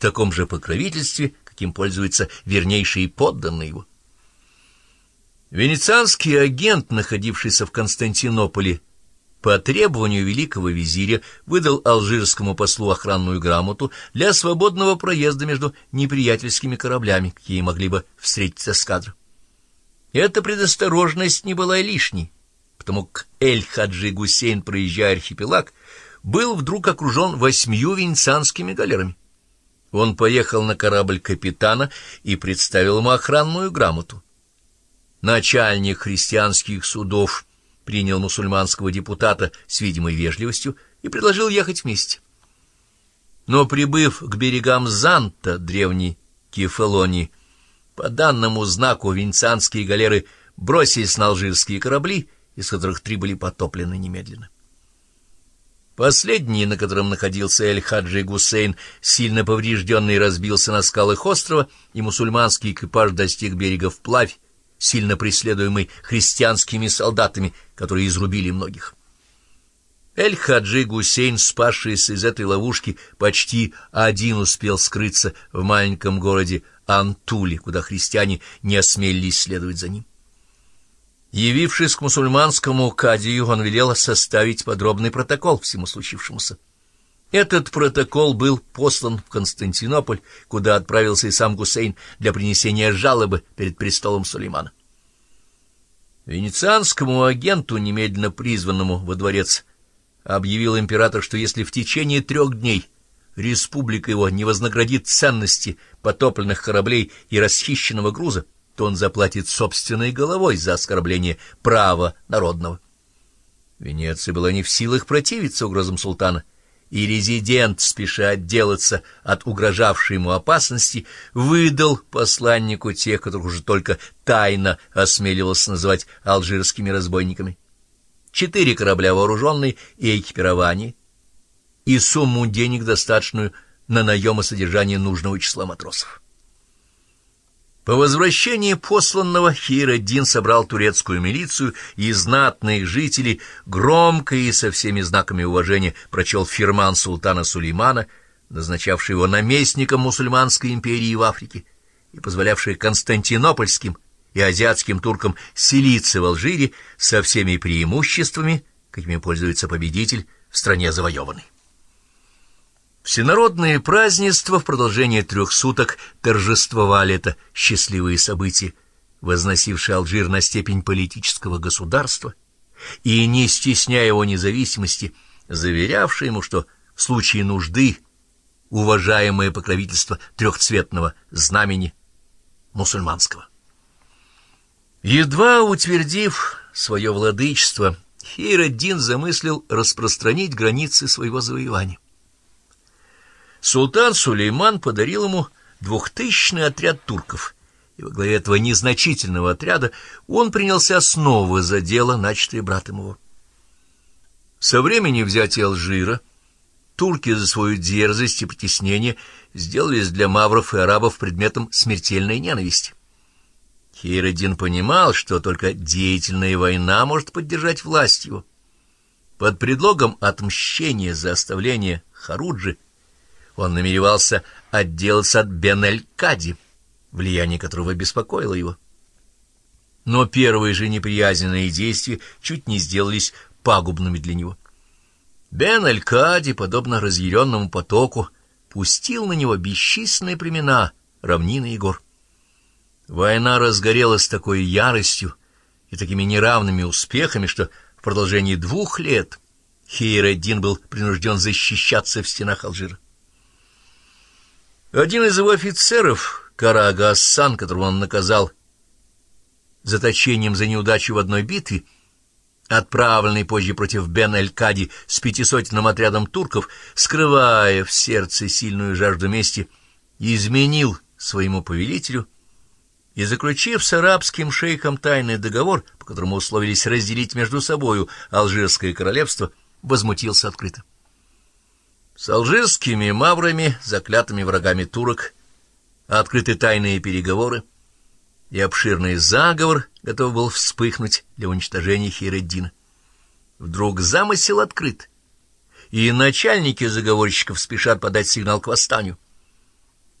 таком же покровительстве, каким пользуются вернейшие подданные его. Венецианский агент, находившийся в Константинополе, по требованию великого визиря выдал алжирскому послу охранную грамоту для свободного проезда между неприятельскими кораблями, какие могли бы встретиться эскадра. Эта предосторожность не была лишней, потому как Эль-Хаджи Гусейн, проезжая архипелаг, был вдруг окружен восьмью венецианскими галерами. Он поехал на корабль капитана и представил ему охранную грамоту. Начальник христианских судов принял мусульманского депутата с видимой вежливостью и предложил ехать вместе. Но, прибыв к берегам Занта, древней Кефалонии, по данному знаку венецианские галеры бросились на алжирские корабли, из которых три были потоплены немедленно. Последний, на котором находился Эль-Хаджи Гусейн, сильно поврежденный, разбился на скалах острова, и мусульманский экипаж достиг берега вплавь, сильно преследуемый христианскими солдатами, которые изрубили многих. Эль-Хаджи Гусейн, спасшийся из этой ловушки, почти один успел скрыться в маленьком городе Антуле, куда христиане не осмелились следовать за ним. Явившись к мусульманскому кадию, он велел составить подробный протокол всему случившемуся. Этот протокол был послан в Константинополь, куда отправился и сам Гусейн для принесения жалобы перед престолом Сулеймана. Венецианскому агенту, немедленно призванному во дворец, объявил император, что если в течение трех дней республика его не вознаградит ценности потопленных кораблей и расхищенного груза, то он заплатит собственной головой за оскорбление права народного. Венеция была не в силах противиться угрозам султана, и резидент, спеша отделаться от угрожавшей ему опасности, выдал посланнику тех, которых уже только тайно осмеливался называть алжирскими разбойниками. Четыре корабля вооруженные и экипирование, и сумму денег, достаточную на наем и содержание нужного числа матросов. По возвращении посланного Хейреддин собрал турецкую милицию и знатных жителей, громко и со всеми знаками уважения прочел фирман султана Сулеймана, назначавший его наместником мусульманской империи в Африке и позволявший константинопольским и азиатским туркам селиться в Алжире со всеми преимуществами, какими пользуется победитель в стране завоеванной. Всенародные празднества в продолжение трех суток торжествовали это счастливые события, возносившие Алжир на степень политического государства и, не стесняя его независимости, заверявшие ему, что в случае нужды уважаемое покровительство трехцветного знамени мусульманского. Едва утвердив свое владычество, Хейреддин замыслил распространить границы своего завоевания. Султан Сулейман подарил ему двухтысячный отряд турков, и во главе этого незначительного отряда он принялся снова за дело, начатое братом его. Со времени взятия Алжира турки за свою дерзость и притеснение сделались для мавров и арабов предметом смертельной ненависти. Хейреддин понимал, что только деятельная война может поддержать власть его. Под предлогом отмщения за оставление Харуджи он намеревался отделаться от Бен-эль-Кади, влияние которого беспокоило его. Но первые же неприязненные действия чуть не сделались пагубными для него. Бен-эль-Кади, подобно разъяренному потоку, пустил на него бесчисленные племена, равнины и гор. Война разгорелась такой яростью и такими неравными успехами, что в продолжении двух лет Хейреддин был принужден защищаться в стенах Алжира. Один из его офицеров, Карага Ассан, которого он наказал заточением за неудачу в одной битве, отправленный позже против Бен-эль-Кади с пятисотенным отрядом турков, скрывая в сердце сильную жажду мести, изменил своему повелителю и, заключив с арабским шейхом тайный договор, по которому условились разделить между собою Алжирское королевство, возмутился открыто. С алжирскими маврами, заклятыми врагами турок, открыты тайные переговоры, и обширный заговор готов был вспыхнуть для уничтожения Хейреддина. Вдруг замысел открыт, и начальники заговорщиков спешат подать сигнал к восстанию —